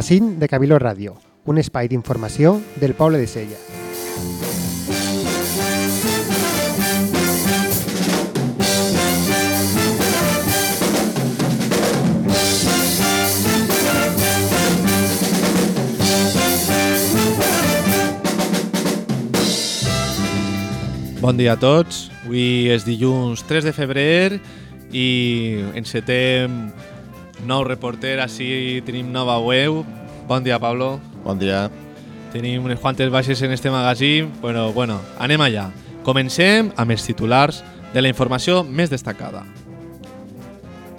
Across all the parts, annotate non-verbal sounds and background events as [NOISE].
magazín de Cabilo Ràdio, un espai d'informació del poble de Sella. Bon dia a tots. Avui és dilluns 3 de febrer i encetem nou reporter, així tenim nova web. Bon dia, Pablo. Bon dia. Tenim unes quantes baixes en este magazín, però bueno, anem allà. Comencem amb els titulars de la informació més destacada.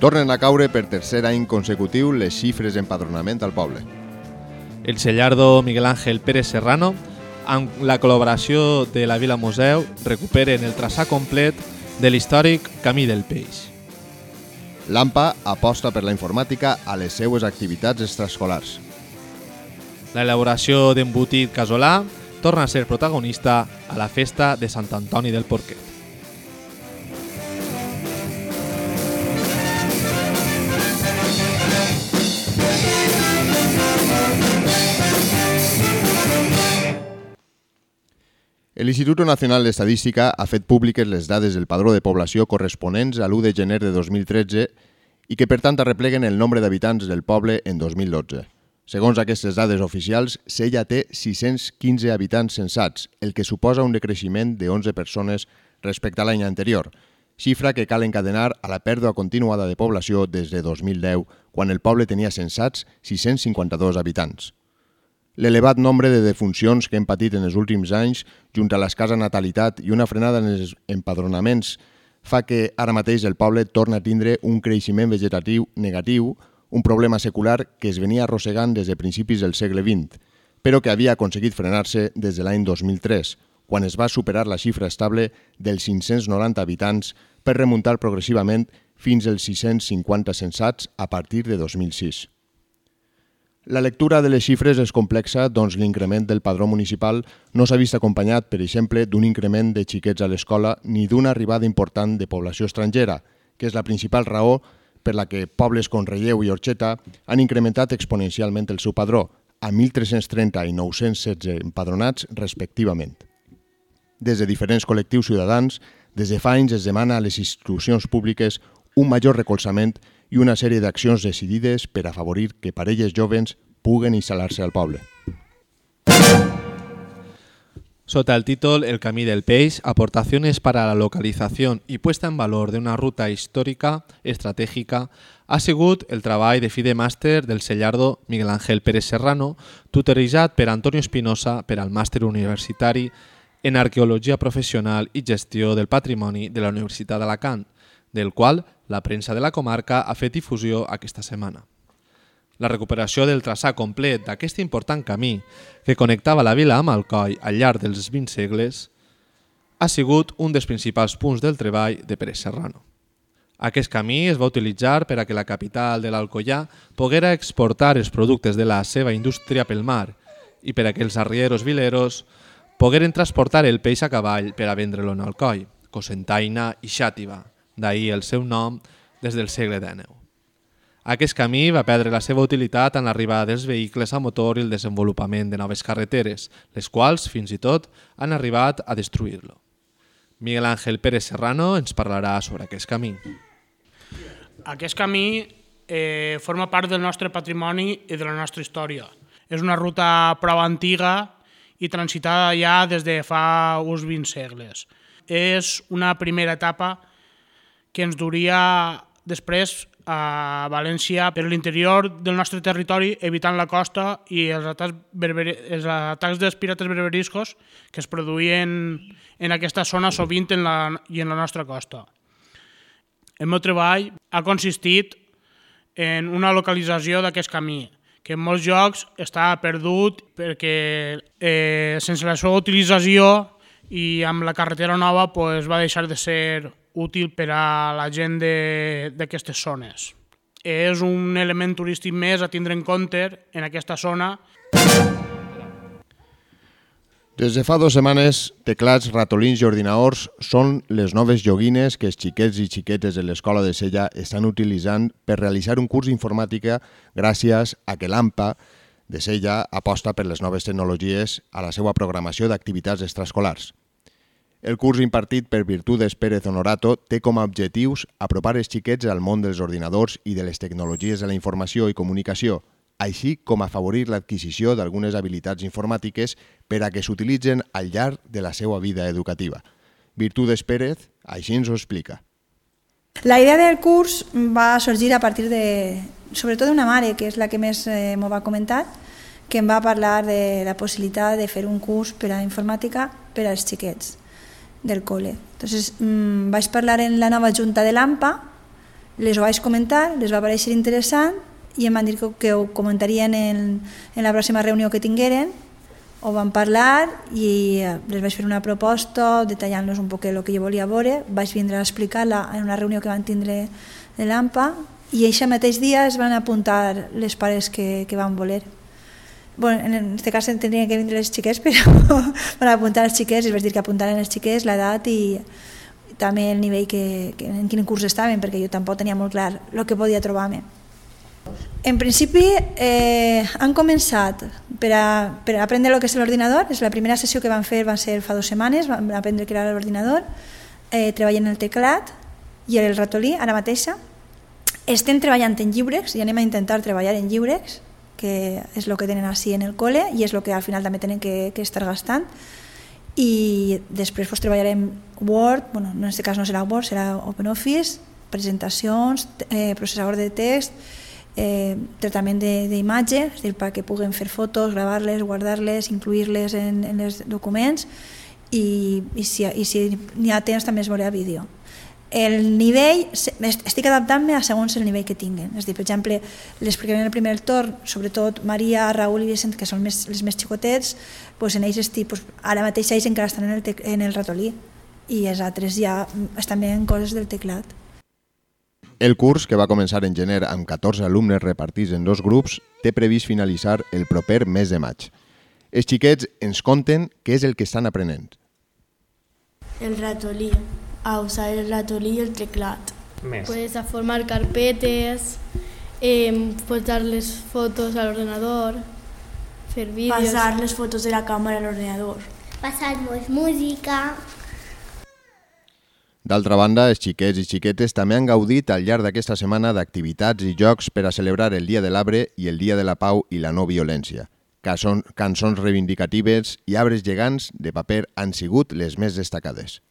Tornen a caure per tercer any consecutiu les xifres d'empadronament al poble. El cellardo Miguel Ángel Pérez Serrano amb la col·laboració de la Vila Museu, recuperen el traçat complet de l'històric Camí del Peix. L'AMPA aposta per la informàtica a les seues activitats extraescolars. L'elaboració d'embotit casolà torna a ser protagonista a la festa de Sant Antoni del Porquet. L'Institut Nacional d'Estadística ha fet públiques les dades del padró de població corresponents a l'1 de gener de 2013 i que per tant arrepleguen el nombre d'habitants del poble en 2012. Segons aquestes dades oficials, Sella té 615 habitants censats, el que suposa un decreixement de 11 persones respecte a l'any anterior, xifra que cal encadenar a la pèrdua continuada de població des de 2010, quan el poble tenia censats 652 habitants. L'elevat nombre de defuncions que hem patit en els últims anys, junt a l'escasa natalitat i una frenada en els empadronaments, fa que ara mateix el poble torna a tindre un creixement vegetatiu negatiu, un problema secular que es venia arrossegant des de principis del segle XX, però que havia aconseguit frenar-se des de l'any 2003, quan es va superar la xifra estable dels 590 habitants per remuntar progressivament fins als 650 censats a partir de 2006. La lectura de les xifres és complexa, doncs l'increment del padró municipal no s'ha vist acompanyat, per exemple, d'un increment de xiquets a l'escola ni d'una arribada important de població estrangera, que és la principal raó per la que pobles com Relleu i Orxeta han incrementat exponencialment el seu padró, a 1.330 i 916 empadronats respectivament. Des de diferents col·lectius ciutadans, des de fa anys es demana a les institucions públiques un major recolzament i una sèrie d'accions decidides per afavorir que parelles jovens puguen instal·lar-se al poble. Sota el títol El camí del peix, aportaciones para la localización y puesta en valor de una ruta histórica estratègica, ha sigut el treball de fi de màster del cellardo Miguel Ángel Pérez Serrano, tutoritzat per Antonio Espinosa per al màster universitari en Arqueologia Professional i Gestió del Patrimoni de la Universitat d'Alacant, del qual la premsa de la comarca ha fet difusió aquesta setmana. La recuperació del traçat complet d'aquest important camí que connectava la vila amb Alcoi al llarg dels 20 segles ha sigut un dels principals punts del treball de Pérez Serrano. Aquest camí es va utilitzar per a que la capital de l'Alcoià poguera exportar els productes de la seva indústria pel mar i per a que els arrieros vileros pogueren transportar el peix a cavall per a vendre-lo en Alcoi, Cosentaina i Xàtiva, d'ahir el seu nom des del segle XIX. Aquest camí va perdre la seva utilitat en l'arribada dels vehicles a motor i el desenvolupament de noves carreteres, les quals, fins i tot, han arribat a destruir-lo. Miguel Ángel Pérez Serrano ens parlarà sobre aquest camí. Aquest camí eh, forma part del nostre patrimoni i de la nostra història. És una ruta prou antiga i transitada ja des de fa uns 20 segles. És una primera etapa que ens duria després a València per l'interior del nostre territori, evitant la costa i els atacs, berberi, els atacs dels pirates berberiscos que es produïen en aquesta zona sovint en la, i en la nostra costa. El meu treball ha consistit en una localització d'aquest camí, que en molts jocs està perdut perquè eh, sense la seva utilització i amb la carretera nova pues, va deixar de ser útil per a la gent d'aquestes zones. És un element turístic més a tindre en compte en aquesta zona. Des de fa dues setmanes, teclats, ratolins i ordinadors són les noves joguines que els xiquets i xiquetes de l'escola de Sella estan utilitzant per realitzar un curs d'informàtica gràcies a que l'AMPA de Sella aposta per les noves tecnologies a la seva programació d'activitats extraescolars. El curs impartit per Virtudes Pérez Honorato té com a objectius apropar els xiquets al món dels ordinadors i de les tecnologies de la informació i comunicació, així com afavorir l'adquisició d'algunes habilitats informàtiques per a que s'utilitzen al llarg de la seva vida educativa. Virtudes Pérez així ens ho explica. La idea del curs va sorgir a partir de, sobretot d'una mare, que és la que més eh, m'ho va comentar, que em va parlar de la possibilitat de fer un curs per a informàtica per als xiquets del col·le. Entonces, mmm, vaig parlar en la nova junta de l'AMPA, les ho vaig comentar, les va pareixer interessant i em van dir que, que ho comentarien en, en la pròxima reunió que tingueren ho vam parlar i eh, les vaig fer una proposta detallant-los un poc el que jo volia veure, vaig vindre a explicar-la en una reunió que van tindre de l'AMPA i aquest mateix dia es van apuntar les pares que, que van voler. Bueno, en aquest cas tindrien que vindre les xiquets, [LAUGHS] però van apuntar els xiquets, es vaig dir que apuntaren els xiquets, l'edat i, i també el nivell que, que, en quin curs estaven, perquè jo tampoc tenia molt clar el que podia trobar-me. En principi eh, han començat per a, per a aprendre el que és l'ordinador. És la primera sessió que van fer van ser fa dues setmanes, van aprendre què era l'ordinador, eh, treballen el teclat i el ratolí ara mateixa. Estem treballant en llibres i anem a intentar treballar en llibres, que és el que tenen així en el col·le i és el que al final també tenen que, que estar gastant. I després pues, treballarem Word, bueno, en aquest cas no serà Word, serà OpenOffice, presentacions, eh, processador de text, eh, tractament d'imatge, és dir, perquè puguen fer fotos, gravar-les, guardar-les, incluir-les en, en els documents i, i si, i si n'hi ha temps també es veurà vídeo. El nivell, estic adaptant-me a segons el nivell que tinguen. És dir, per exemple, les que venen el primer torn, sobretot Maria, Raül i Vicent, que són més, els més xicotets, doncs en ells estic, doncs, ara mateix ells encara estan en el, en el ratolí i els altres ja estan veient coses del teclat. El curs, que va començar en gener amb 14 alumnes repartits en dos grups, té previst finalitzar el proper mes de maig. Els xiquets ens conten què és el que estan aprenent. El ratolí, a usar el ratolí i el teclat. Més. Pues a formar carpetes, eh, posar les fotos a l'ordenador, fer vídeos. Pasar les fotos de la càmera a l'ordenador. Passar-nos música, D'altra banda, els xiquets i xiquetes també han gaudit al llarg d'aquesta setmana d'activitats i jocs per a celebrar el Dia de l'Arbre i el Dia de la Pau i la no violència. Cançons, cançons reivindicatives i arbres gegants de paper han sigut les més destacades.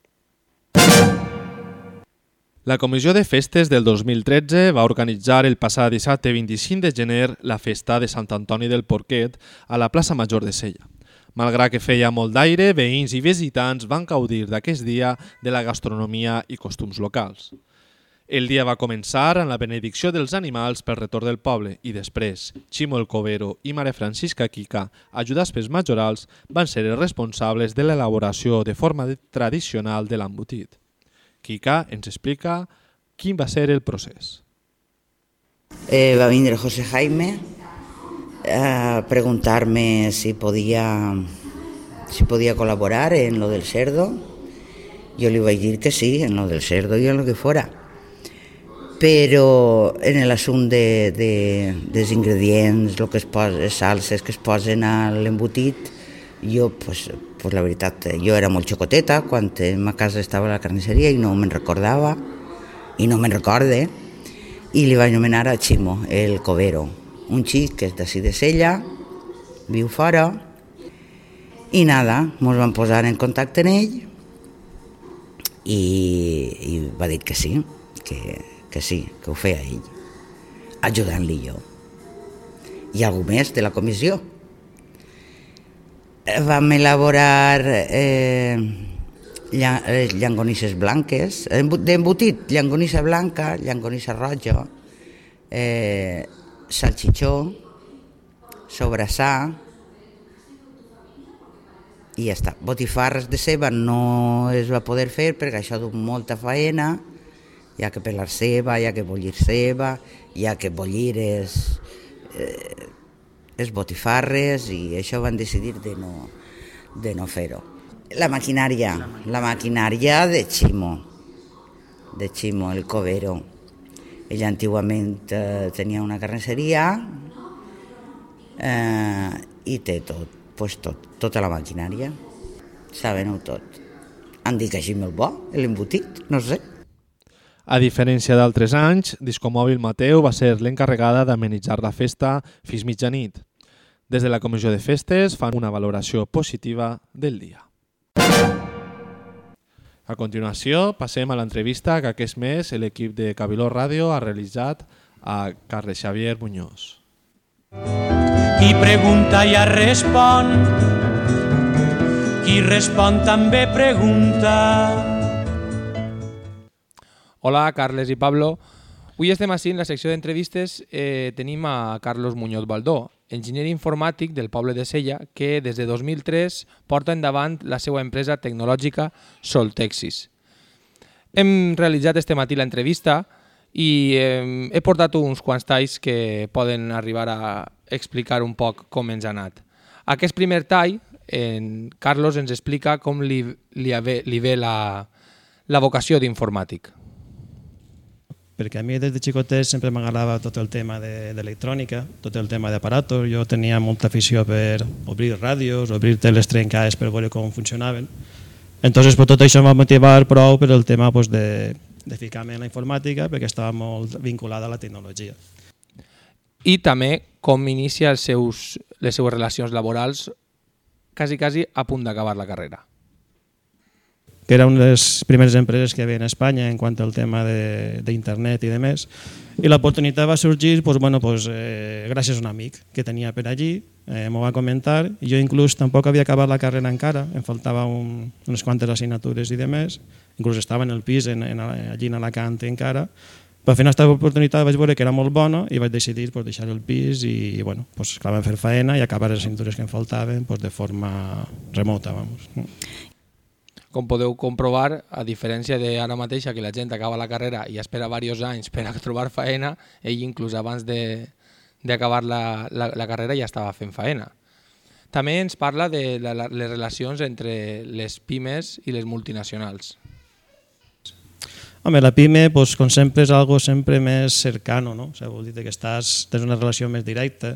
La Comissió de Festes del 2013 va organitzar el passat dissabte 25 de gener la festa de Sant Antoni del Porquet a la plaça Major de Sella. Malgrat que feia molt d'aire, veïns i visitants van gaudir d'aquest dia de la gastronomia i costums locals. El dia va començar amb la benedicció dels animals pel retorn del poble i després Ximo el Covero i Mare Francisca Quica, ajudats pels majorals, van ser els responsables de l'elaboració de forma tradicional de l'embotit. Quica ens explica quin va ser el procés. Eh, va vindre José Jaime, a preguntarme si podía, si podía colaborar en lo del cerdo. Le iba a decir que sí, en lo del cerdo y en lo que fuera. Però en l'assumpte de, de, dels ingredients, el que es posa, les salses que es posen a l'embotit, jo, pues, pues la veritat, jo era molt xocoteta quan en ma casa estava a la carnisseria i no me'n recordava, i no me'n recorde, i li vaig nomenar a Ximo, el covero, un xic que és d'ací de Sella, viu fora, i nada, ens vam posar en contacte amb ell i, i va dir que sí, que, que sí, que ho feia ell, ajudant-li jo. I algú més de la comissió. Vam elaborar eh, llangonisses blanques, d'embotit, llangonissa blanca, llangonissa roja, eh, salchichó, sobrassà i ja està. Botifarres de ceba no es va poder fer perquè això du molta faena, hi ha que pelar ceba, hi ha que bullir ceba, hi ha que bullir es, eh, es botifarres i això van decidir de no, de no fer-ho. La maquinària, la maquinària de Ximo, de Ximo, el covero. Ella antigament eh, tenia una carnisseria, eh, i té tot, pues tot, tota la maquinària, saben-ho tot. Han dit que així molt bo, l'embotit, no sé. A diferència d'altres anys, Discomòbil Mateu va ser l'encarregada d'amenitzar la festa fins mitjanit. Des de la Comissió de Festes fan una valoració positiva del dia. A continuació, passem a l'entrevista que aquest mes l'equip de Cabiló Ràdio ha realitzat a Carles Xavier Muñoz. Qui pregunta ja respon, qui respon també pregunta. Hola, Carles i Pablo. Avui estem així en la secció d'entrevistes. Eh, tenim a Carlos Muñoz Baldó, enginyer informàtic del poble de Sella, que des de 2003 porta endavant la seva empresa tecnològica Soltexis. Hem realitzat este matí l'entrevista i eh, he portat uns quants talls que poden arribar a explicar un poc com ens ha anat. Aquest primer tall, en Carlos ens explica com li, li, ve, li ve la, la vocació d'informàtic. Perquè a mi des de xicotet sempre m'agradava tot el tema d'electrònica, de, tot el tema d'aparatos. Jo tenia molta afició per obrir ràdios, obrir teles trencades per veure com funcionaven. Entonces, pues, tot això em va motivar prou per el tema pues, de, de ficar-me en la informàtica perquè estava molt vinculada a la tecnologia. I també com inicia els seus, les seues relacions laborals quasi, quasi a punt d'acabar la carrera que era una de les primeres empreses que hi havia en Espanya en quant al tema d'internet i de més. I l'oportunitat va sorgir pues, bueno, pues, eh, gràcies a un amic que tenia per allí, eh, m'ho va comentar, i jo inclús tampoc havia acabat la carrera encara, em faltava un, unes quantes assignatures i de més, inclús estava en el pis en, en, allí en Alacant encara, però final aquesta oportunitat vaig veure que era molt bona i vaig decidir pues, deixar el pis i, i bueno, pues, clar, vam fer faena i acabar les assignatures que em faltaven pues, de forma remota. Vamos com podeu comprovar, a diferència d'ara mateixa que la gent acaba la carrera i espera diversos anys per a trobar faena, ell inclús abans d'acabar la, la, la carrera ja estava fent faena. També ens parla de la, les relacions entre les pimes i les multinacionals. Home, la pime, pues, com sempre, és algo sempre més cercano, no? O sigui, vol dir que estàs, tens una relació més directa.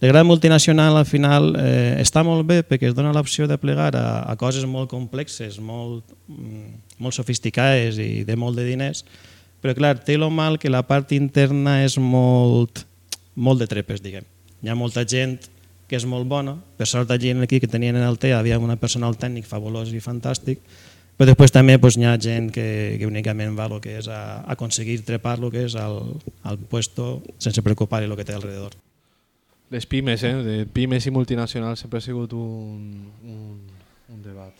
El gran multinacional al final eh, està molt bé perquè es dona l'opció de plegar a, a coses molt complexes, molt, mm, molt sofisticades i de molt de diners, però clar, té el mal que la part interna és molt, molt de trepes, diguem. Hi ha molta gent que és molt bona, per sort allí aquí que tenien en el TEA havia un personal tècnic fabulós i fantàstic, però després també doncs, hi ha gent que, que únicament va el que és a, a aconseguir trepar el que és al, al puesto sense preocupar el que té alrededor. Les pimes, eh? De pimes i multinacionals sempre ha sigut un, un, un debat.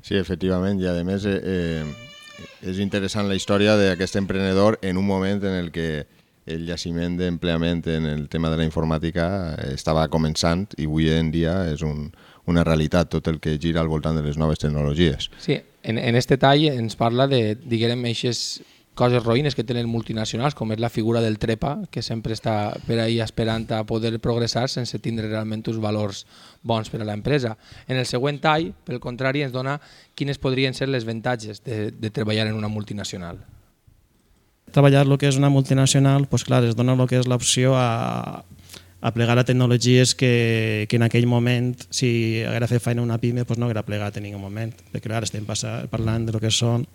Sí, efectivament, i a més eh, eh, és interessant la història d'aquest emprenedor en un moment en el que el jaciment d'empleament en el tema de la informàtica estava començant i avui en dia és un, una realitat tot el que gira al voltant de les noves tecnologies. Sí, en, en este tall ens parla de, diguem, eixes coses roïnes que tenen multinacionals, com és la figura del trepa, que sempre està per ahí esperant a poder progressar sense tindre realment uns valors bons per a l'empresa. En el següent tall, pel contrari, ens dona quines podrien ser les avantatges de, de treballar en una multinacional. Treballar el que és una multinacional, pues clar, es dona el que és l'opció a, a plegar a tecnologies que, que en aquell moment, si haguera fet feina una pime, pues no haguera plegat en ningú moment. Perquè clar, estem parlant de lo que són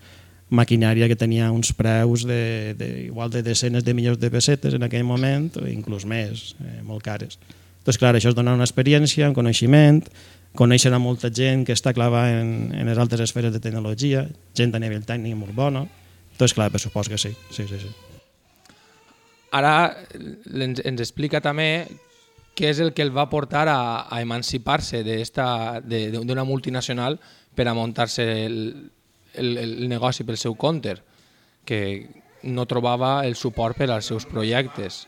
maquinària que tenia uns preus de, de, igual de desenes de milions de pessetes en aquell moment, o inclús més, eh, molt cares. Doncs clar, això és donar una experiència, un coneixement, conèixer a molta gent que està clava en, en les altres esferes de tecnologia, gent a nivell tècnic molt bona, doncs clar, per supos que sí. sí, sí, sí. Ara ens, ens explica també què és el que el va portar a, a emancipar-se d'una multinacional per a muntar-se el, el, negoci pel seu compte, que no trobava el suport per als seus projectes.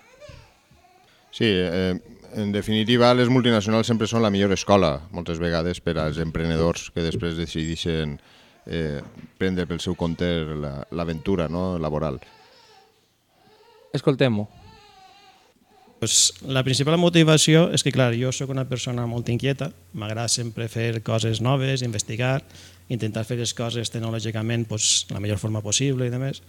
Sí, eh, en definitiva, les multinacionals sempre són la millor escola, moltes vegades, per als emprenedors que després decideixen eh, prendre pel seu compte l'aventura no, laboral. Escoltem-ho. Pues la principal motivació és que, clar, jo sóc una persona molt inquieta, m'agrada sempre fer coses noves, investigar, intentar fer les coses tecnològicament pues, la millor forma possible i demés.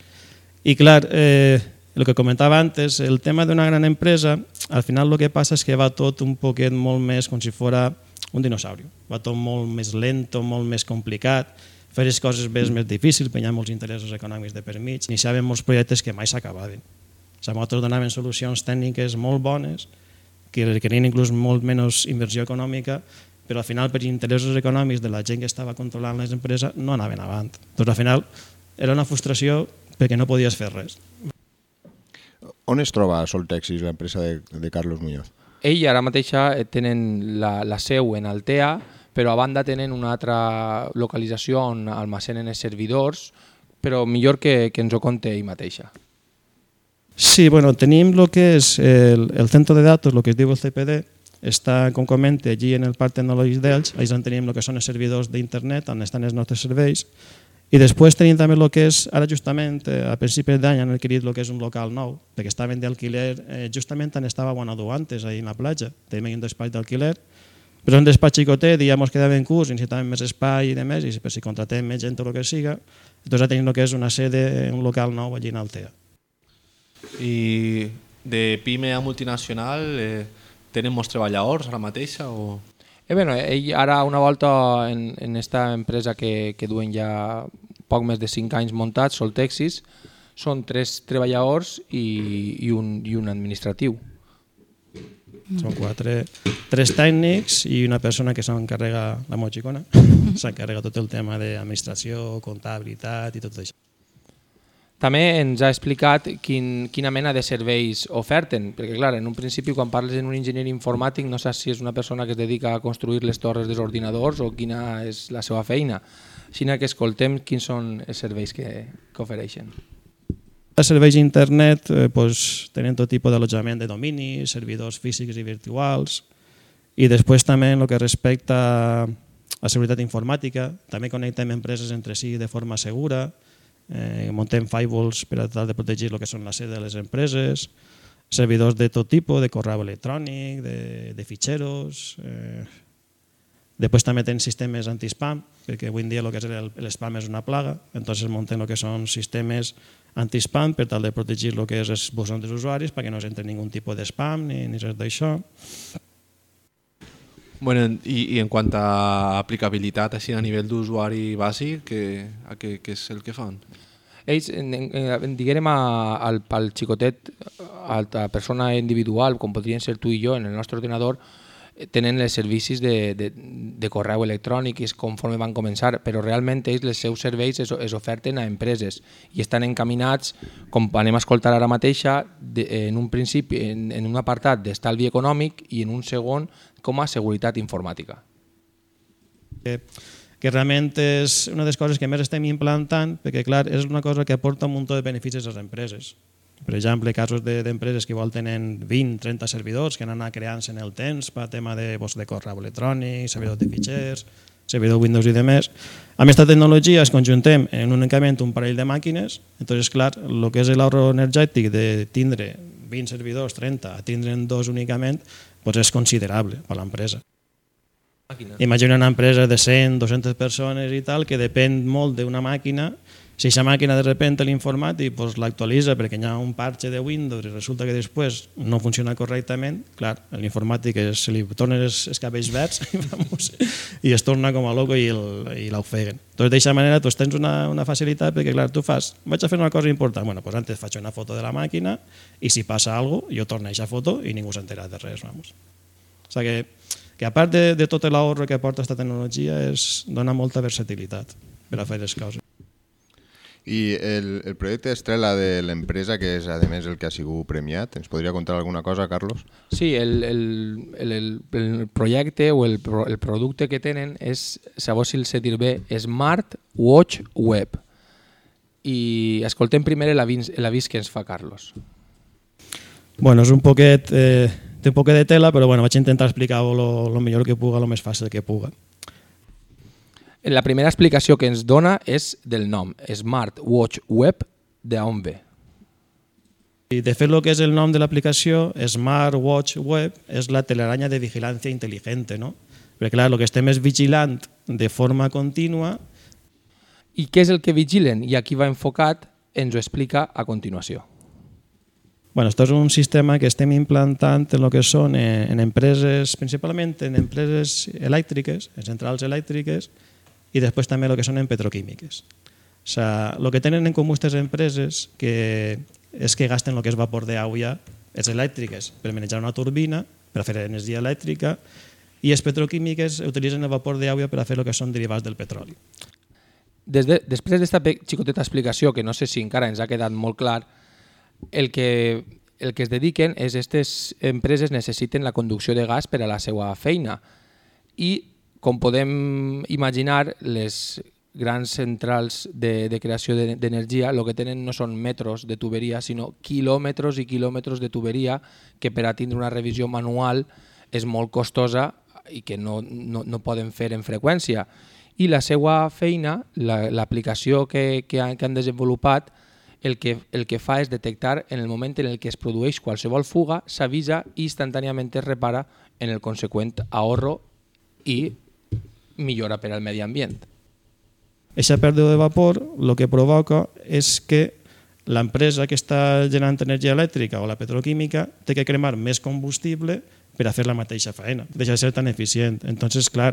I clar, eh, el que comentava antes, el tema d'una gran empresa, al final el que passa és que va tot un poquet molt més com si fora un dinosauri. Va tot molt més lento, molt més complicat, fer les coses més difícil, perquè hi ha molts interessos econòmics de per mig, iniciaven molts projectes que mai s'acabaven. O nosaltres donaven solucions tècniques molt bones, que requerien inclús molt menys inversió econòmica, però al final per interessos econòmics de la gent que estava controlant les empreses no anaven avant. Doncs al final era una frustració perquè no podies fer res. On es troba Soltexis, l'empresa de, de Carlos Muñoz? Ell ara mateixa eh, tenen la, la seu en Altea, però a banda tenen una altra localització on almacenen els servidors, però millor que, que ens ho conte ell mateixa. Sí, bueno, tenim el que és el, el centre de datos, el que es diu el CPD, està, com comente, allí en el Parc Tecnològic d'Elx, allà tenim el que són els servidors d'internet, on estan els nostres serveis, i després tenim també el que és, ara justament, eh, a principi d'any han adquirit el que és un local nou, perquè estaven d'alquiler, eh, justament on estava Guanadu antes, ahí en la platja. Tenim un despatx d'alquiler, però un despatx xicotet, i ja ens quedava en curs, necessitàvem més espai i de més, i si contratem més gent o el que siga, doncs ara tenim el que és una sede, un local nou allí en Altea. I de PIME a multinacional eh, tenen molts treballadors ara mateixa? O... Eh, bueno, ell ara una volta en, en esta empresa que, que duen ja poc més de 5 anys muntats, Soltexis, són tres treballadors i, i, un, i un administratiu. Són quatre, tres tècnics i una persona que s'encarrega, la motxicona, [LAUGHS] s'encarrega tot el tema d'administració, comptabilitat i tot això. També ens ha explicat quin, quina mena de serveis oferten, perquè clar, en un principi quan parles en un enginyer informàtic no saps si és una persona que es dedica a construir les torres dels ordinadors o quina és la seva feina. Així que escoltem quins són els serveis que, que ofereixen. Els serveis d'internet eh, pues, tenen tot tipus d'allotjament de domini, servidors físics i virtuals, i després també en el que respecta a seguretat informàtica, també connectem empreses entre si de forma segura, eh, montem firewalls per a tal de protegir el que són la sede de les empreses, servidors de tot tipus, de correu electrònic, de, de fitxeros... Eh, Després també tenen sistemes anti-spam, perquè avui en dia el que és l'spam és una plaga, entonces munten el que són sistemes anti-spam per tal de protegir el que és els bosons dels usuaris perquè no s'entre ningú tipus de spam ni, ni res d'això. Bueno, i, i en quant a aplicabilitat així a nivell d'usuari bàsic, què, què, què és el que fan? Ells, diguem al, xicotet, a la persona individual, com podrien ser tu i jo en el nostre ordenador, tenen els servicis de, de, de correu electrònic conforme van començar, però realment ells els seus serveis es, es oferten a empreses i estan encaminats, com anem a escoltar ara mateixa, de, en un principi en, en un apartat d'estalvi econòmic i en un segon com a seguretat informàtica. Que, que realment és una de les coses que més estem implantant, perquè clar, és una cosa que aporta un munt de beneficis a les empreses. Per exemple, casos d'empreses de, que igual tenen 20, 30 servidors que han anat creant-se en el temps per tema de, pues, de correu electrònic, servidors de fitxers, servidor Windows i demés. Amb aquesta tecnologia es conjuntem en únicament un parell de màquines, entonces, clar, el que és l'ahorro energètic de tindre 20 servidors, 30, a tindre'n dos únicament, pues és considerable per l'empresa. Imagina una empresa de 100, 200 persones i tal, que depèn molt d'una màquina si aquesta màquina de repente l'informàtic pues, l'actualitza perquè hi ha un parche de Windows i resulta que després no funciona correctament, clar, l'informàtic se li tornen els, cabells verds [LAUGHS] vamos, i es torna com a loco i, el, i l'ofeguen. Doncs d'aquesta manera tu tens una, una facilitat perquè clar, tu fas, vaig a fer una cosa important, bueno, pues antes faig una foto de la màquina i si passa alguna cosa, jo torno a aquesta foto i ningú s'entera de res. Vamos. O sigui que, que a part de, de tot l'ahorro que aporta aquesta tecnologia és, dona molta versatilitat per a fer les coses. I el, el projecte estrella de l'empresa, que és a més el que ha sigut premiat, ens podria contar alguna cosa, Carlos? Sí, el, el, el, el projecte o el, el producte que tenen és, segons si el sé dir bé, Smart Watch Web. I escoltem primer l'avís que ens fa Carlos. Bueno, és un poquet, eh, té un poquet de tela, però bueno, vaig intentar explicar-ho el millor que puga, el més fàcil que puga. La primera explicació que ens dona és del nom, Smart Watch Web, d'on ve. I de fet, el que és el nom de l'aplicació, Smart Watch Web, és la teleranya de vigilància intel·ligente, no? Perquè, clar, el que estem és vigilant de forma contínua. I què és el que vigilen? I aquí va enfocat, ens ho explica a continuació. Bueno, esto és un sistema que estem implantant en el que són en, en empreses, principalment en empreses elèctriques, en centrals elèctriques, i després també el que són en petroquímiques. O sea, el que tenen en comú aquestes empreses que és que gasten el que és vapor d'aigua, és elèctriques, per manejar una turbina, per fer energia elèctrica, i les petroquímiques utilitzen el vapor d'aigua per a fer el que són derivats del petroli. Des de, després d'esta xicoteta explicació, que no sé si encara ens ha quedat molt clar, el que, el que es dediquen és aquestes empreses necessiten la conducció de gas per a la seva feina i com podem imaginar les grans centrals de, de creació d'energia el que tenen no són metros de tuberia sinó quilòmetres i quilòmetres de tuberia que per a tindre una revisió manual és molt costosa i que no, no, no poden fer en freqüència. I la seva feina, l'aplicació la, que, que, han, que han desenvolupat, el que, el que fa és detectar en el moment en el que es produeix qualsevol fuga, s'avisa i instantàniament es repara en el conseqüent ahorro i millora per al medi ambient. Aquesta pèrdua de vapor el que provoca és que l'empresa que està generant energia elèctrica o la petroquímica té que cremar més combustible per a fer la mateixa feina, deixa de ser tan eficient. Entonces, clar,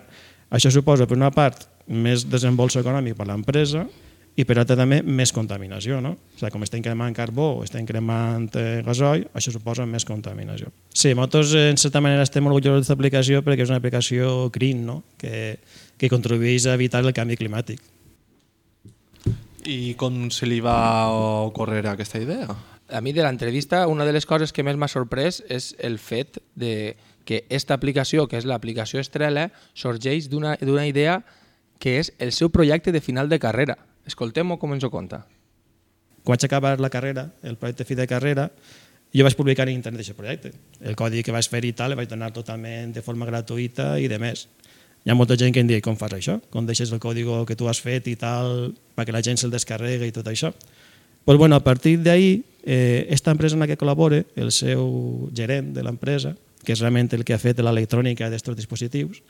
això suposa, per una part, més desembolso econòmic per l'empresa i per altra també més contaminació. No? O sigui, com estem cremant carbó o estem cremant eh, gasoil, això suposa més contaminació. Sí, nosaltres en certa manera estem orgullosos d'aquesta aplicació perquè és una aplicació green no? que, que contribueix a evitar el canvi climàtic. I com se li va ocórrer aquesta idea? a mi de l'entrevista una de les coses que més m'ha sorprès és el fet de que aquesta aplicació, que és l'aplicació Estrella, sorgeix d'una idea que és el seu projecte de final de carrera. Escoltem-ho com ens ho conta. Quan vaig acabar la carrera, el projecte fi de carrera, jo vaig publicar en internet aquest projecte. El codi que vaig fer i tal, el vaig donar totalment de forma gratuïta i de més. Hi ha molta gent que em diu, com fas això? Com deixes el codi que tu has fet i tal, perquè la gent se'l descarrega i tot això? Pues bueno, a partir d'ahir, eh, esta empresa en la que col·labore, el seu gerent de l'empresa, que és realment el que ha fet l'electrònica d'aquests dispositius,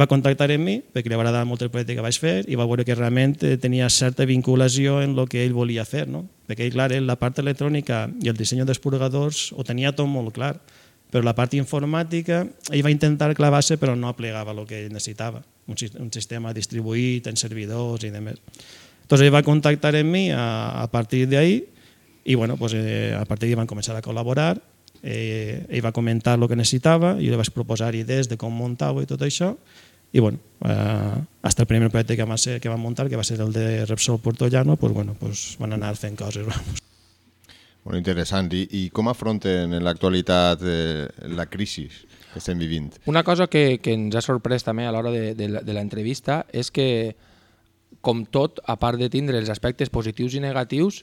va contactar amb mi perquè li va agradar molt el projecte que vaig fer i va veure que realment eh, tenia certa vinculació en el que ell volia fer, no? perquè clar, la part electrònica i el disseny dels purgadors ho tenia tot molt clar, però la part informàtica ell va intentar clavar-se però no aplegava el que ell necessitava, un, sistema distribuït en servidors i demés. Entonces ell va contactar amb mi a, a partir d'ahir i bueno, pues, eh, a partir d'ahir van començar a col·laborar, eh, ell va comentar el que necessitava, i li vaig proposar idees de com muntava i tot això, i bueno, eh, hasta el primer projecte que va, ser, que van muntar, que va ser el de Repsol Puerto Llano, pues, bueno, pues, van anar fent coses. Vamos. Bueno, interessant. I, i com afronten en l'actualitat eh, la crisi que estem vivint? Una cosa que, que ens ha sorprès també a l'hora de, de, de l'entrevista és que com tot, a part de tindre els aspectes positius i negatius,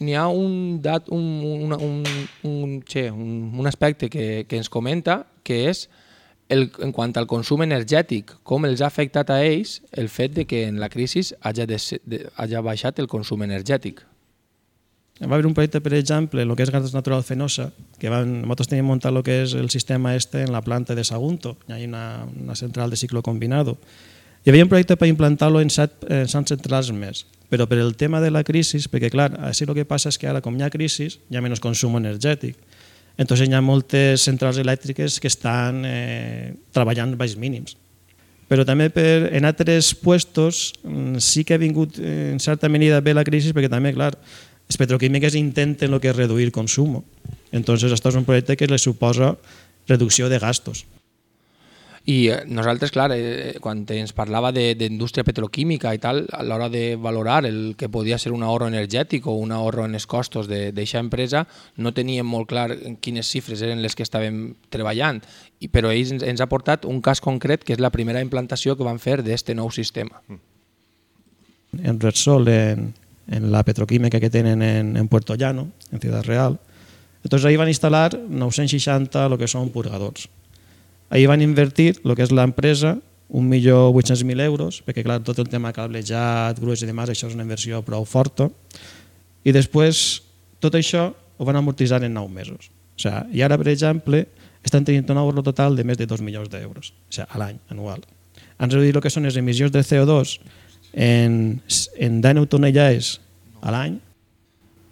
n'hi ha un, dat, un, un, un, un, che, un, un aspecte que, que ens comenta que és el, en quant al consum energètic, com els ha afectat a ells el fet de que en la crisi hagi, de, de, hagi baixat el consum energètic. Va haver un projecte, per exemple, el que és gas natural fenosa, que van, nosaltres teníem muntat el que és el sistema este en la planta de Sagunto, hi ha una, una central de ciclo combinado, hi havia un projecte per implantar-lo en en set centrals més, però per el tema de la crisi, perquè clar, així el que passa és que ara com hi ha crisi, hi ha menys consum energètic. Entonces hi ha moltes centrals elèctriques que estan eh, treballant baix mínims. Però també per, en altres puestos mm, sí que ha vingut eh, en certa medida bé la crisi perquè també, clar, les petroquímiques intenten el que és reduir el consum. Entonces, això és un projecte que les suposa reducció de gastos. I eh, nosaltres, clar, eh, quan ens parlava d'indústria petroquímica i tal, a l'hora de valorar el que podia ser un ahorro energètic o un ahorro en els costos d'aquesta empresa, no teníem molt clar quines xifres eren les que estàvem treballant, I, però ells ens, ens ha portat un cas concret que és la primera implantació que van fer d'aquest nou sistema. En Repsol, en, en la petroquímica que tenen en, en Puerto Llano, en Ciudad Real, entonces ahí van instal·lar 960 lo que són purgadors Ahir van invertir el que és l'empresa 1.800.000 euros, perquè clar, tot el tema cablejat, grues i demás, això és una inversió prou forta, i després tot això ho van amortitzar en 9 mesos. O sigui, I ara, per exemple, estan tenint un ahorro total de més de 2 milions d'euros o sigui, a l'any, anual. Han reduït el que són les emissions de CO2 en, en 10 tonellades a l'any.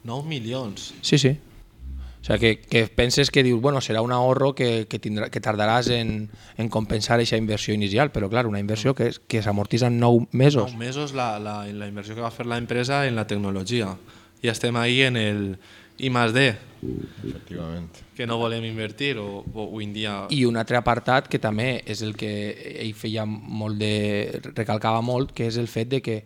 9 milions? Sí, sí. O sigui, que, que penses que dius, bueno, serà un ahorro que, que, tindrà, que tardaràs en, en compensar aquesta inversió inicial, però clar, una inversió que, que s'amortitza en 9 mesos. 9 mesos la, la, la inversió que va fer la empresa en la tecnologia. I estem ahí en el I más D. Efectivament. Que no volem invertir o, o avui en dia... I un altre apartat que també és el que ell feia molt de... recalcava molt, que és el fet de que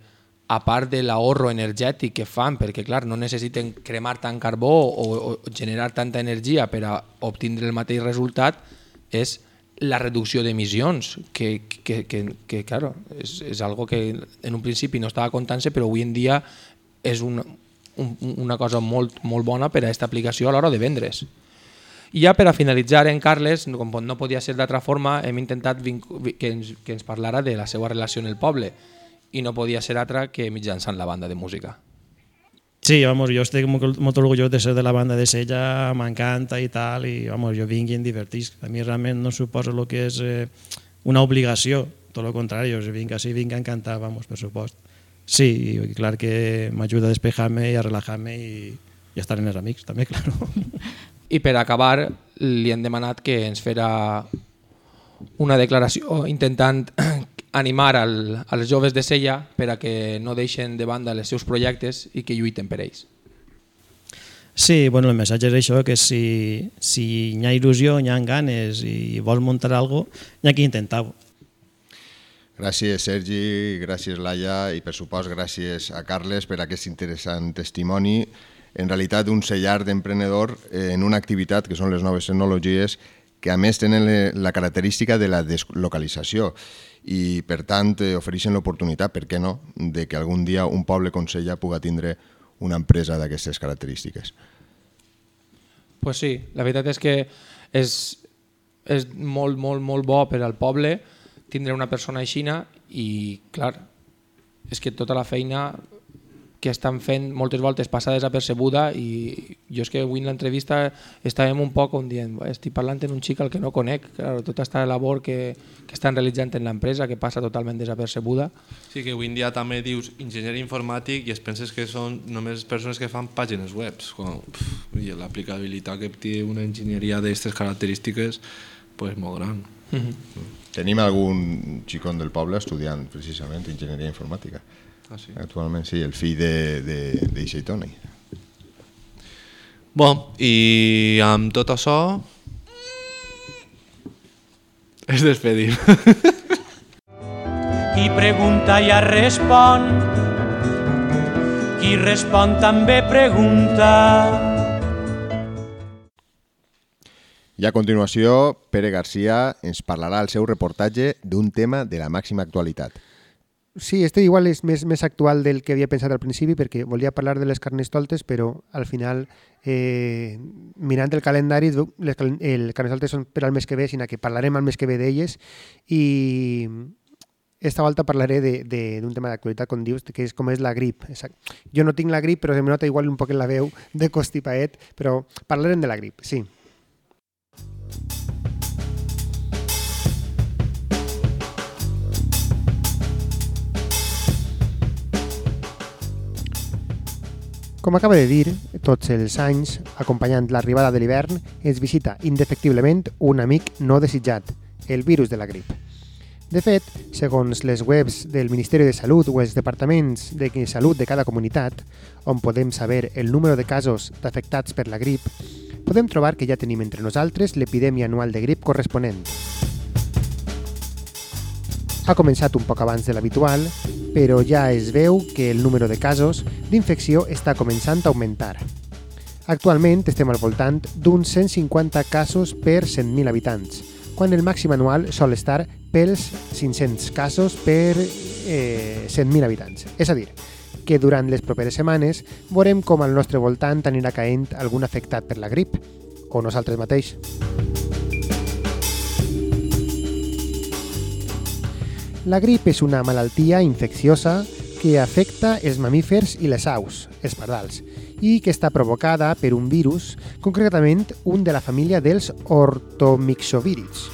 a part de l'ahorro energètic que fan, perquè clar, no necessiten cremar tant carbó o, o generar tanta energia per a obtindre el mateix resultat, és la reducció d'emissions, que, que, que, que claro, és, és algo que en un principi no estava comptant-se, però avui en dia és un, un, una cosa molt, molt bona per a aquesta aplicació a l'hora de vendre's. I ja per a finalitzar, en Carles, com no podia ser d'altra forma, hem intentat que ens, que ens parlara de la seva relació en el poble i no podia ser altra que mitjançant la banda de música. Sí, vamos, jo estic molt, molt orgullós de ser de la banda de Sella, m'encanta i tal, i vamos, jo vinc i em divertisc. A mi realment no suposa el que és eh, una obligació, tot el contrari, jo vinc així, vinc a encantar, vamos, per supost. Sí, i clar que m'ajuda a despejar-me i a relajar-me i, i a estar en els amics, també, [LAUGHS] claro. I per acabar, li hem demanat que ens fera una declaració intentant animar al, als joves de Sella per a que no deixen de banda els seus projectes i que lluiten per ells. Sí, bueno, el missatge és això, que si, si hi ha il·lusió, hi ha ganes i vols muntar alguna cosa, hi ha que intentar-ho. Gràcies, Sergi, gràcies, Laia, i per supost gràcies a Carles per aquest interessant testimoni. En realitat, un sellar d'emprenedor en una activitat que són les noves tecnologies que a més tenen la característica de la deslocalització i per tant eh, ofereixen l'oportunitat, per què no, de que algun dia un poble com Sella puga tindre una empresa d'aquestes característiques. Pues sí, la veritat és que és, és molt, molt, molt bo per al poble tindre una persona aixina i, clar, és que tota la feina que estan fent moltes voltes passa desapercebuda i jo és que avui en l'entrevista estàvem un poc on dient estic parlant en un xic al que no conec claro, tota aquesta labor que, que estan realitzant en l'empresa que passa totalment desapercebuda. Sí, que avui en dia també dius enginyer informàtic i es penses que són només persones que fan pàgines web quan l'aplicabilitat que té una enginyeria d'aquestes característiques pues, molt gran. Mm -hmm. Tenim algun xicón del poble estudiant precisament enginyeria informàtica Ah, sí? Actualment sí, el fill de, de, de Tony. Bon, i amb tot això es despedim. Qui pregunta ja respon, qui respon també pregunta. I a continuació, Pere Garcia ens parlarà el seu reportatge d'un tema de la màxima actualitat. Sí, este igual és més, més actual del que havia pensat al principi perquè volia parlar de les carnestoltes, però al final, eh, el calendari, les, el carnestoltes són per al mes que ve, sinó que parlarem al mes que ve d'elles i esta volta parlaré d'un tema d'actualitat, com dius, que és com és la grip. Exacte. Jo no tinc la grip, però se me nota igual un poc en la veu de costipaet, però parlarem de la grip, sí. Com acaba de dir, tots els anys, acompanyant l'arribada de l'hivern, ens visita indefectiblement un amic no desitjat, el virus de la grip. De fet, segons les webs del Ministeri de Salut o els departaments de salut de cada comunitat, on podem saber el número de casos d'afectats per la grip, podem trobar que ja tenim entre nosaltres l'epidèmia anual de grip corresponent. Ha començat un poc abans de l'habitual, però ja es veu que el número de casos d'infecció està començant a augmentar. Actualment estem al voltant d'uns 150 casos per 100.000 habitants, quan el màxim anual sol estar pels 500 casos per eh, 100.000 habitants. És a dir, que durant les properes setmanes veurem com al nostre voltant anirà caent algun afectat per la grip, o nosaltres mateix. La grip és una malaltia infecciosa que afecta els mamífers i les aus, els pardals, i que està provocada per un virus, concretament un de la família dels ortomixovírids.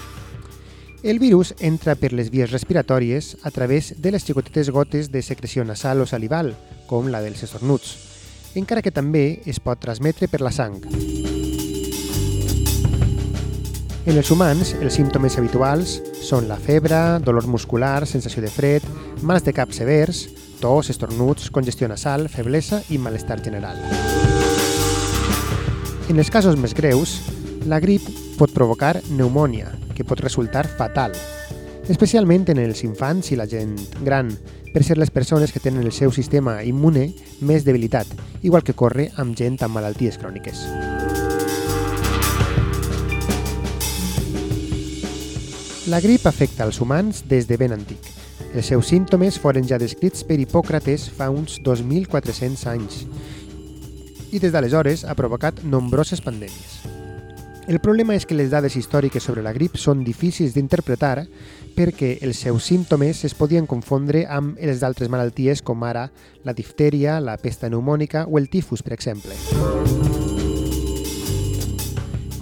El virus entra per les vies respiratòries a través de les xicotetes gotes de secreció nasal o salival, com la dels estornuts, encara que també es pot transmetre per la sang. En els humans, els símptomes habituals són la febre, dolor muscular, sensació de fred, mals de cap severs, tos, estornuts, congestió nasal, feblesa i malestar general. En els casos més greus, la grip pot provocar pneumònia, que pot resultar fatal, especialment en els infants i la gent gran, per ser les persones que tenen el seu sistema immune més debilitat, igual que corre amb gent amb malalties cròniques. La grip afecta als humans des de ben antic. Els seus símptomes foren ja descrits per Hipòcrates fa uns 2.400 anys i des d'aleshores ha provocat nombroses pandèmies. El problema és que les dades històriques sobre la grip són difícils d'interpretar perquè els seus símptomes es podien confondre amb els d'altres malalties com ara la diftèria, la pesta pneumònica o el tifus, per exemple.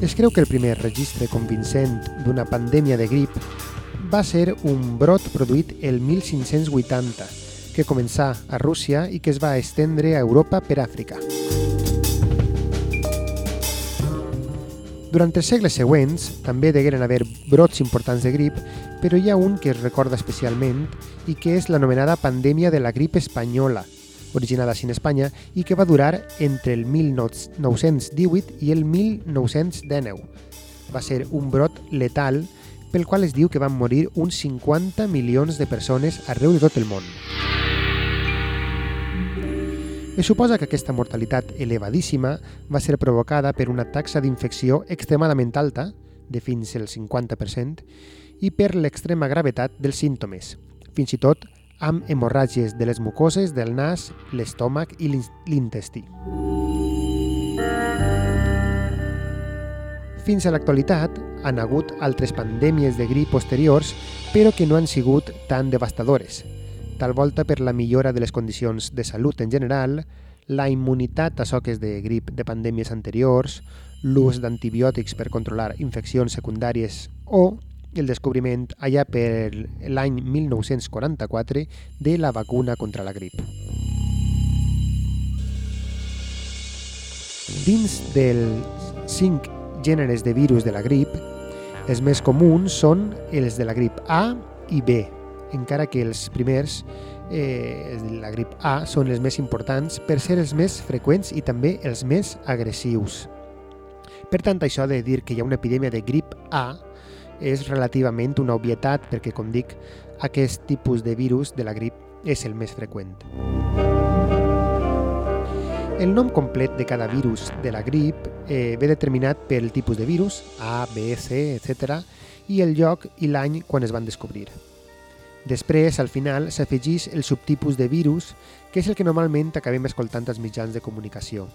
Es creu que el primer registre convincent d'una pandèmia de grip va ser un brot produït el 1580, que començà a Rússia i que es va estendre a Europa per Àfrica. Durant els segles següents també degueren haver brots importants de grip, però hi ha un que es recorda especialment i que és l'anomenada pandèmia de la grip espanyola, originada en Espanya i que va durar entre el 1918 i el 1919. Va ser un brot letal pel qual es diu que van morir uns 50 milions de persones arreu de tot el món. Es suposa que aquesta mortalitat elevadíssima va ser provocada per una taxa d'infecció extremadament alta, de fins al 50%, i per l'extrema gravetat dels símptomes, fins i tot amb hemorràgies de les mucoses del nas, l'estómac i l'intestí. Fins a l'actualitat han hagut altres pandèmies de grip posteriors, però que no han sigut tan devastadores, tal volta per la millora de les condicions de salut en general, la immunitat a soques de grip de pandèmies anteriors, l'ús d'antibiòtics per controlar infeccions secundàries o el descobriment allà per l'any 1944 de la vacuna contra la grip. Dins dels cinc gèneres de virus de la grip, els més comuns són els de la grip A i B, encara que els primers, eh, la grip A, són els més importants per ser els més freqüents i també els més agressius. Per tant, això de dir que hi ha una epidèmia de grip A és relativament una obvietat perquè, com dic, aquest tipus de virus de la grip és el més freqüent. El nom complet de cada virus de la grip eh, ve determinat pel tipus de virus, A, B, C, etc., i el lloc i l'any quan es van descobrir. Després, al final, s'afegeix el subtipus de virus, que és el que normalment acabem escoltant als mitjans de comunicació.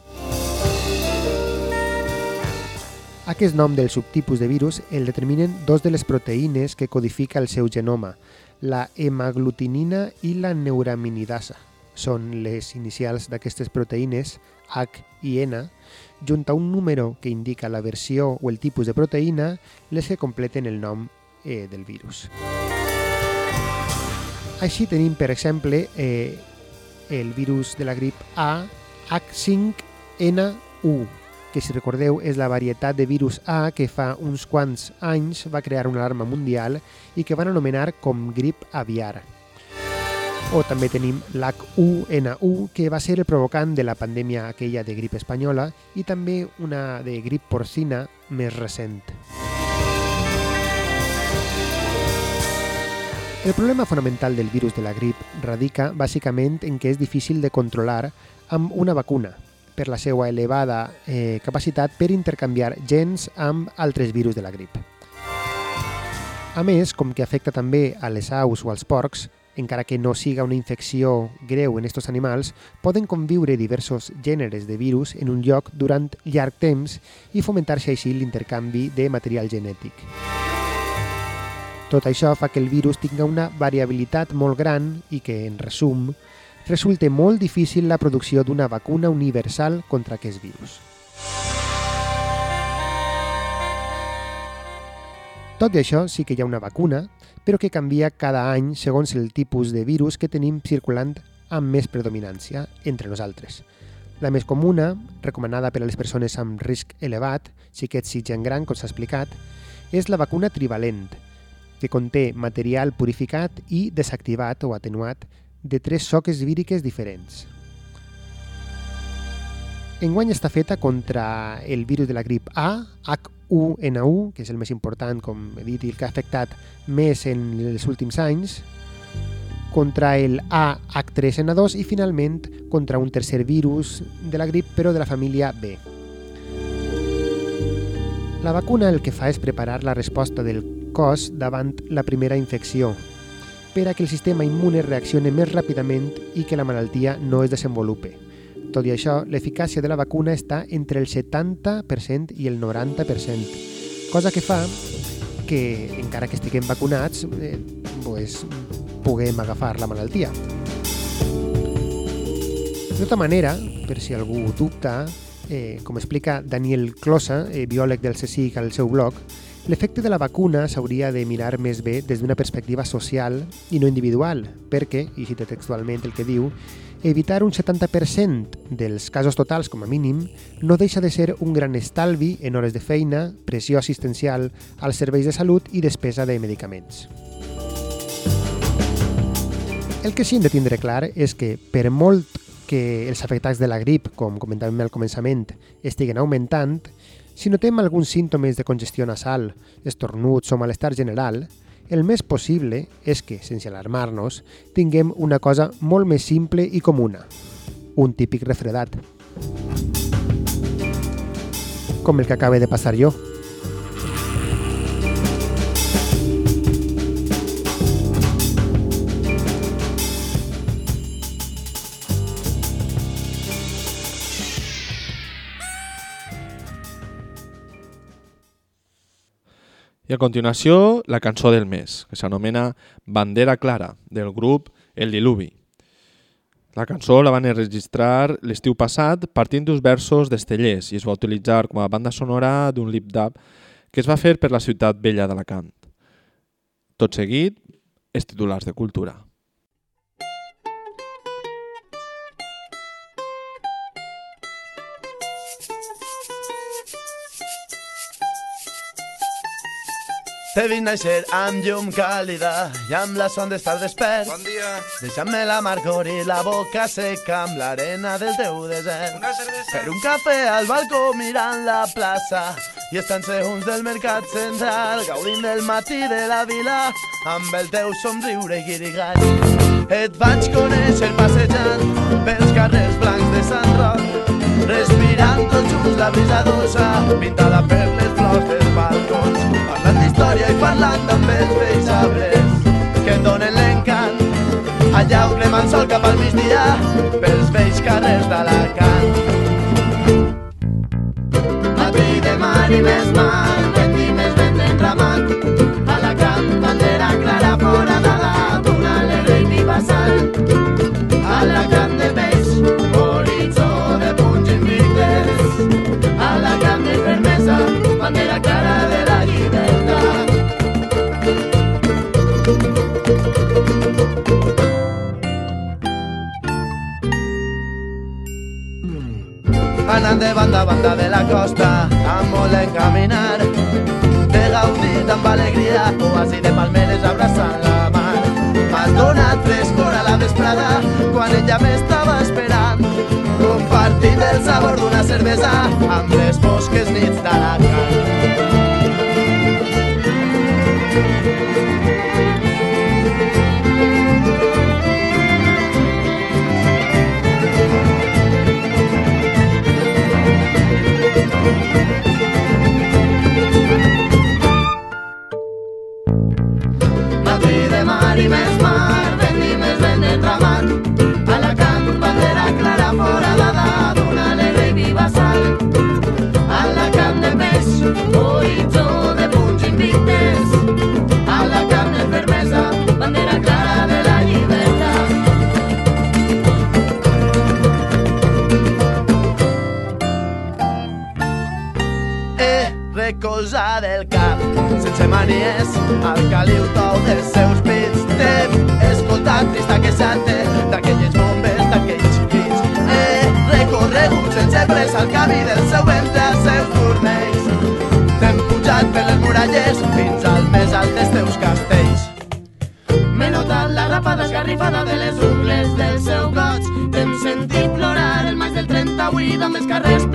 Aquest nom del subtipus de virus el determinen dos de les proteïnes que codifica el seu genoma, la hemaglutinina i la neuraminidasa. Són les inicials d'aquestes proteïnes, H i N, junt a un número que indica la versió o el tipus de proteïna, les que completen el nom eh, del virus. Així tenim, per exemple, eh, el virus de la grip A H5N1, que si recordeu és la varietat de virus A que fa uns quants anys va crear una alarma mundial i que van anomenar com grip aviar. O també tenim l'H1N1, que va ser el provocant de la pandèmia aquella de grip espanyola i també una de grip porcina més recent. El problema fonamental del virus de la grip radica bàsicament en que és difícil de controlar amb una vacuna per la seva elevada eh, capacitat per intercanviar gens amb altres virus de la grip. A més, com que afecta també a les aus o als porcs, encara que no siga una infecció greu en aquests animals, poden conviure diversos gèneres de virus en un lloc durant llarg temps i fomentar-se així l'intercanvi de material genètic. Tot això fa que el virus tinga una variabilitat molt gran i que, en resum, resulta molt difícil la producció d'una vacuna universal contra aquest virus. Tot i això, sí que hi ha una vacuna, però que canvia cada any segons el tipus de virus que tenim circulant amb més predominància entre nosaltres. La més comuna, recomanada per a les persones amb risc elevat, xiquets i gent gran, com s'ha explicat, és la vacuna trivalent, que conté material purificat i desactivat o atenuat de tres soques víriques diferents. Enguany està feta contra el virus de la grip A, H1N1, que és el més important, com he dit, i el que ha afectat més en els últims anys, contra el AH3N2 i finalment contra un tercer virus de la grip però de la família B. La vacuna el que fa és preparar la resposta del cos davant la primera infecció, per a que el sistema immune reaccioni més ràpidament i que la malaltia no es desenvolupe. Tot i això, l'eficàcia de la vacuna està entre el 70% i el 90%, cosa que fa que, encara que estiguem vacunats, eh, pues, puguem agafar la malaltia. De tota manera, per si algú dubta, eh, com explica Daniel Closa, eh, biòleg del CSIC al seu blog, l'efecte de la vacuna s'hauria de mirar més bé des d'una perspectiva social i no individual, perquè, i cita textualment el que diu, evitar un 70% dels casos totals com a mínim no deixa de ser un gran estalvi en hores de feina, pressió assistencial als serveis de salut i despesa de medicaments. El que sí hem de tindre clar és que per molt que els afectats de la grip, com comentàvem al començament, estiguen augmentant, si notem alguns símptomes de congestió nasal, estornuts o malestar general, el més possible és que, sense alarmar-nos, tinguem una cosa molt més simple i comuna, un típic refredat. Com el que acaba de passar jo. I a continuació, la cançó del mes, que s'anomena Bandera Clara, del grup El Diluvi. La cançó la van enregistrar l'estiu passat partint d'uns versos d'Estellers i es va utilitzar com a banda sonora d'un lip-dub que es va fer per la ciutat vella d'Alacant. Tot seguit, els titulars de cultura. He vist néixer amb llum càlida i amb la son d'estar despert. Bon dia. Deixant-me l'amargor i la boca seca amb l'arena del teu desert. Una cervesa. Per un cafè al balcó mirant la plaça i estant-se uns del mercat central gaudint del matí de la vila amb el teu somriure guirigall. Et vaig conèixer passejant pels carrers blancs de Sant Roc respirant tots junts la brisa dolça pintada per les flors dels balcons parlant d'història i parlant amb els vells arbres que donen l'encant allà on crema el sol cap al migdia pels vells carrers d'Alacant. Matí de mar i més mar Anant de banda a banda de la costa, amb molt en caminar, de gaudit amb alegria, oasi de palmeres abraçant la mar. M'has donat frescor a la vesprada, quan ella m'estava esperant, compartint el sabor d'una cervesa amb les fosques carreras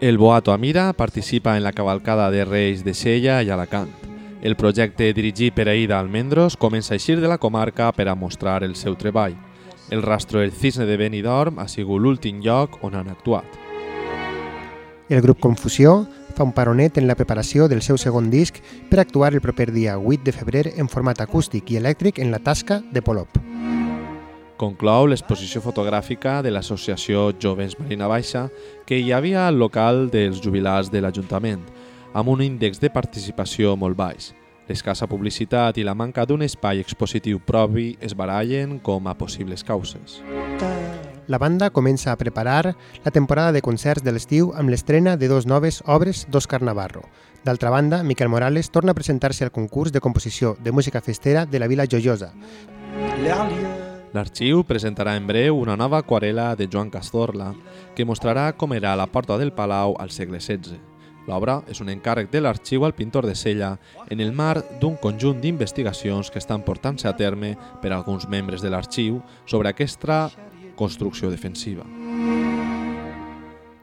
El Boato Amira participa en la cavalcada de Reis de Sella i Alacant. El projecte dirigit per Aida Almendros comença a eixir de la comarca per a mostrar el seu treball. El rastro El Cisne de Benidorm ha sigut l'últim lloc on han actuat. El grup Confusió fa un paronet en la preparació del seu segon disc per actuar el proper dia 8 de febrer en format acústic i elèctric en la tasca de Polop. Conclou l'exposició fotogràfica de l'associació Jovens Marina Baixa que hi havia al local dels jubilats de l'Ajuntament, amb un índex de participació molt baix. L'escassa publicitat i la manca d'un espai expositiu propi es barallen com a possibles causes. La banda comença a preparar la temporada de concerts de l'estiu amb l'estrena de dos noves obres d'Òscar Navarro. D'altra banda, Miquel Morales torna a presentar-se al concurs de composició de música festera de la Vila Joiosa. L'arxiu presentarà en breu una nova aquarela de Joan Castorla que mostrarà com era la porta del Palau al segle XVI. L'obra és un encàrrec de l'arxiu al pintor de Sella en el marc d'un conjunt d'investigacions que estan portant-se a terme per alguns membres de l'arxiu sobre aquesta construcció defensiva.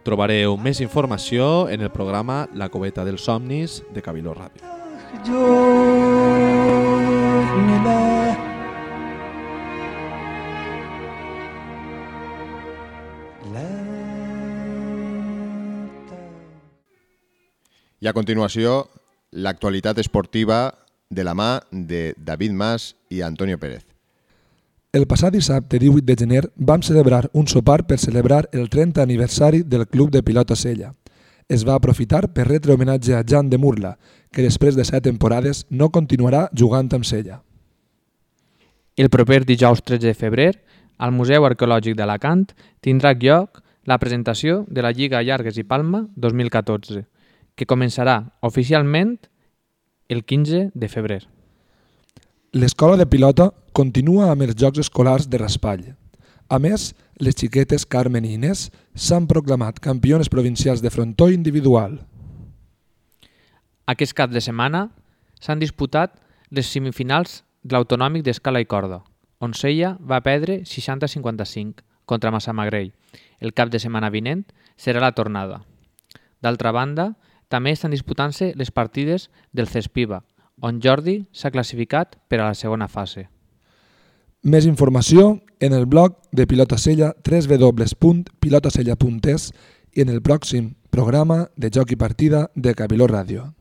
Trobareu més informació en el programa La coveta dels somnis de Cabiló Ràdio. I a continuació, l'actualitat esportiva de la mà de David Mas i Antonio Pérez. El passat dissabte 18 de gener vam celebrar un sopar per celebrar el 30 aniversari del Club de Pilota Sella. Es va aprofitar per retre homenatge a Jan de Murla, que després de set temporades no continuarà jugant amb Sella. El proper dijous 13 de febrer, al Museu Arqueològic d'Alacant, tindrà lloc la presentació de la Lliga Llargues i Palma 2014, que començarà oficialment el 15 de febrer. L'escola de pilota continua amb els Jocs Escolars de Raspall. A més, les xiquetes Carmen i Inés s'han proclamat campiones provincials de frontó individual. Aquest cap de setmana s'han disputat les semifinals de l'autonòmic d'escala i corda, on Sella va perdre 60-55 contra Massamagrell. El cap de setmana vinent serà la tornada. D'altra banda, també estan disputant-se les partides del Cespiva, on Jordi s'ha classificat per a la segona fase. Més informació en el blog de Pilota Sella www.pilotasella.es i en el pròxim programa de Joc i Partida de Cabiló Ràdio.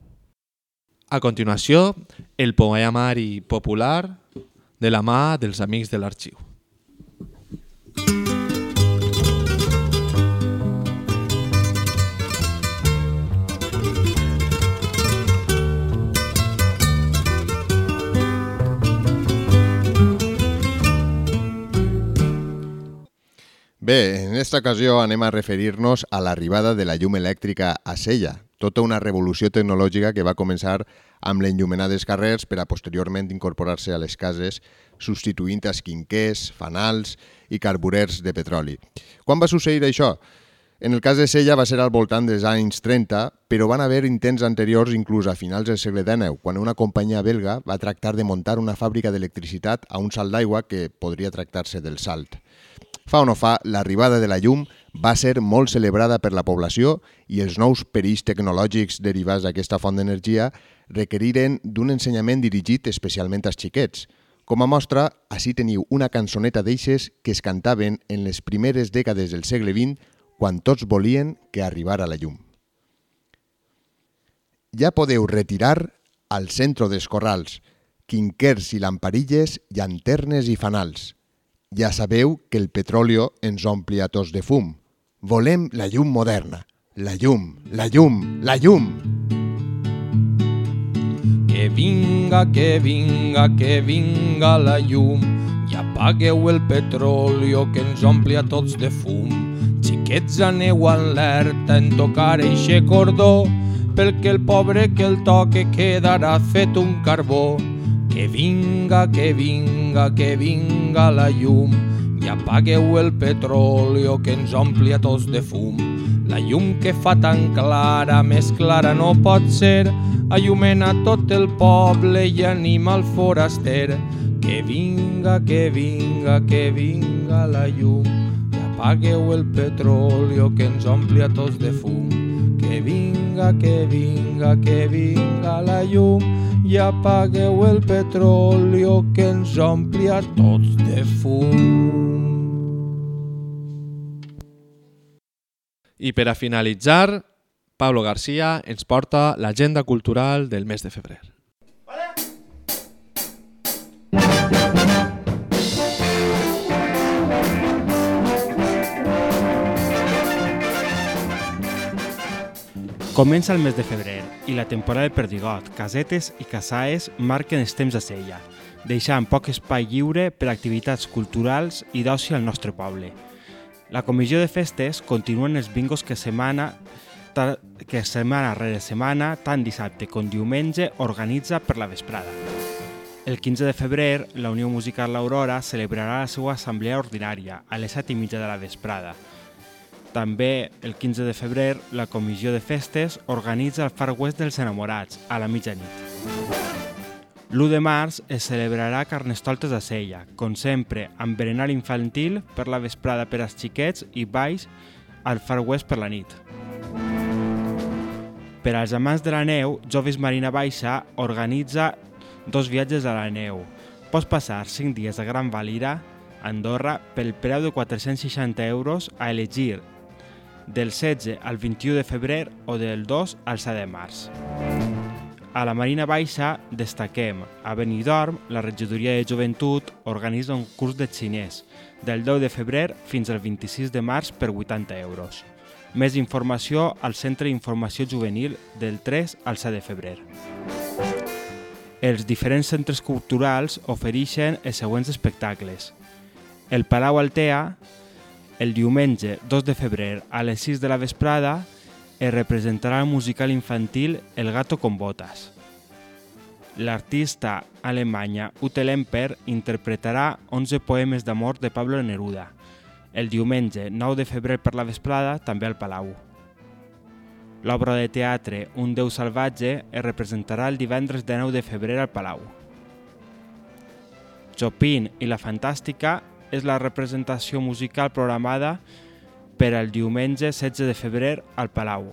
A continuació, el poemari popular de la mà dels amics de l'arxiu. Bé, en aquesta ocasió anem a referir-nos a l'arribada de la llum elèctrica a Sella, tota una revolució tecnològica que va començar amb l'enllumenar dels carrers per a posteriorment incorporar-se a les cases, substituint esquinquers, fanals i carburers de petroli. Quan va succeir això? En el cas de Sella va ser al voltant dels anys 30, però van haver intents anteriors inclús a finals del segle XIX, quan una companyia belga va tractar de muntar una fàbrica d'electricitat a un salt d'aigua que podria tractar-se del salt. Fa o no fa, l'arribada de la llum va ser molt celebrada per la població i els nous perills tecnològics derivats d'aquesta font d'energia requeriren d'un ensenyament dirigit especialment als xiquets. Com a mostra, així teniu una cançoneta d'eixes que es cantaven en les primeres dècades del segle XX quan tots volien que arribara la llum. Ja podeu retirar al centre dels corrals, quinquers i lamparilles, llanternes i fanals. Ja sabeu que el petróleo ens ompli a tots de fum. Volem la llum moderna. La llum, la llum, la llum. Que vinga, que vinga, que vinga la llum i apagueu el petróleo que ens ompli a tots de fum Xiquets aneu alerta en tocar eixe cordó, perquè el pobre que el toque quedarà fet un carbó. Que vinga, que vinga, que vinga la llum i apagueu el petróleo que ens ompli a tots de fum. La llum que fa tan clara, més clara no pot ser, allumena tot el poble i anima el foraster. Que vinga, que vinga, que vinga la llum Apagueu el petróleo que ens ompli a tots de fum. Que vinga, que vinga, que vinga la llum i apagueu el petróleo que ens ompli a tots de fum. I per a finalitzar, Pablo García ens porta l'agenda cultural del mes de febrer. Comença el mes de febrer i la temporada de perdigot, casetes i casaes marquen els temps de sella, deixant poc espai lliure per activitats culturals i d'oci al nostre poble. La comissió de festes continuen els bingos que setmana que setmana rere setmana, tant dissabte com diumenge, organitza per la vesprada. El 15 de febrer, la Unió Musical L'Aurora celebrarà la seva assemblea ordinària a les 7 i mitja de la vesprada, també, el 15 de febrer, la Comissió de Festes organitza el Far West dels Enamorats, a la mitjanit. L'1 de març es celebrarà Carnestoltes a Sella, com sempre, amb berenar infantil per la vesprada per als xiquets i balls al Far West per la nit. Per als amants de la neu, Joves Marina Baixa organitza dos viatges a la neu. Pots passar 5 dies a Gran Valira, Andorra, pel preu de 460 euros a elegir del 16 al 21 de febrer o del 2 al 7 de març. A la Marina Baixa destaquem a Benidorm, la regidoria de joventut organitza un curs de xinès del 10 de febrer fins al 26 de març per 80 euros. Més informació al Centre d'Informació Juvenil del 3 al 7 de febrer. Els diferents centres culturals ofereixen els següents espectacles. El Palau Altea el diumenge 2 de febrer a les 6 de la vesprada es representarà el musical infantil El gato con botas. L'artista alemanya Ute Lemper interpretarà 11 poemes d'amor de Pablo Neruda, el diumenge 9 de febrer per la vesprada també al Palau. L'obra de teatre Un Déu salvatge es representarà el divendres de 9 de febrer al Palau. Chopin i la Fantàstica és la representació musical programada per al diumenge 16 de febrer al Palau.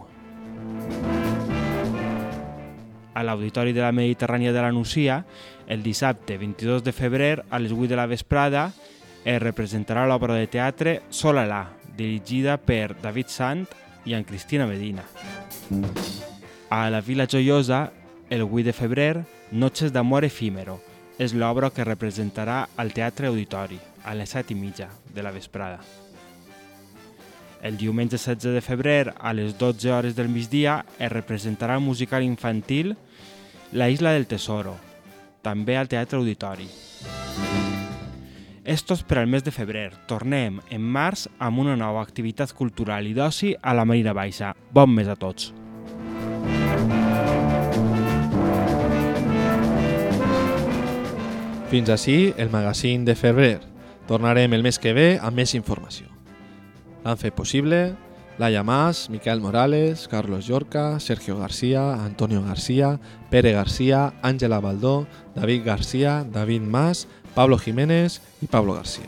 A l'Auditori de la Mediterrània de la Nucia, el dissabte 22 de febrer a les 8 de la vesprada es representarà l'obra de teatre Solalà, dirigida per David Sant i en Cristina Medina. A la Vila Joiosa, el 8 de febrer, Noches d'amor efímero, és l'obra que representarà al Teatre Auditori a les 7 i mitja de la vesprada. El diumenge 16 de febrer, a les 12 hores del migdia, es representarà el musical infantil La Isla del Tesoro, també al Teatre Auditori. Estos per al mes de febrer. Tornem en març amb una nova activitat cultural i d'oci a la Marina Baixa. Bon mes a tots! Fins així el magazín de febrer. Tornarem el mes que ve amb més informació. L'han fet possible Laia Mas, Miquel Morales, Carlos Llorca, Sergio García, Antonio García, Pere García, Ángela Baldó, David García, David Mas, Pablo Jiménez y Pablo García.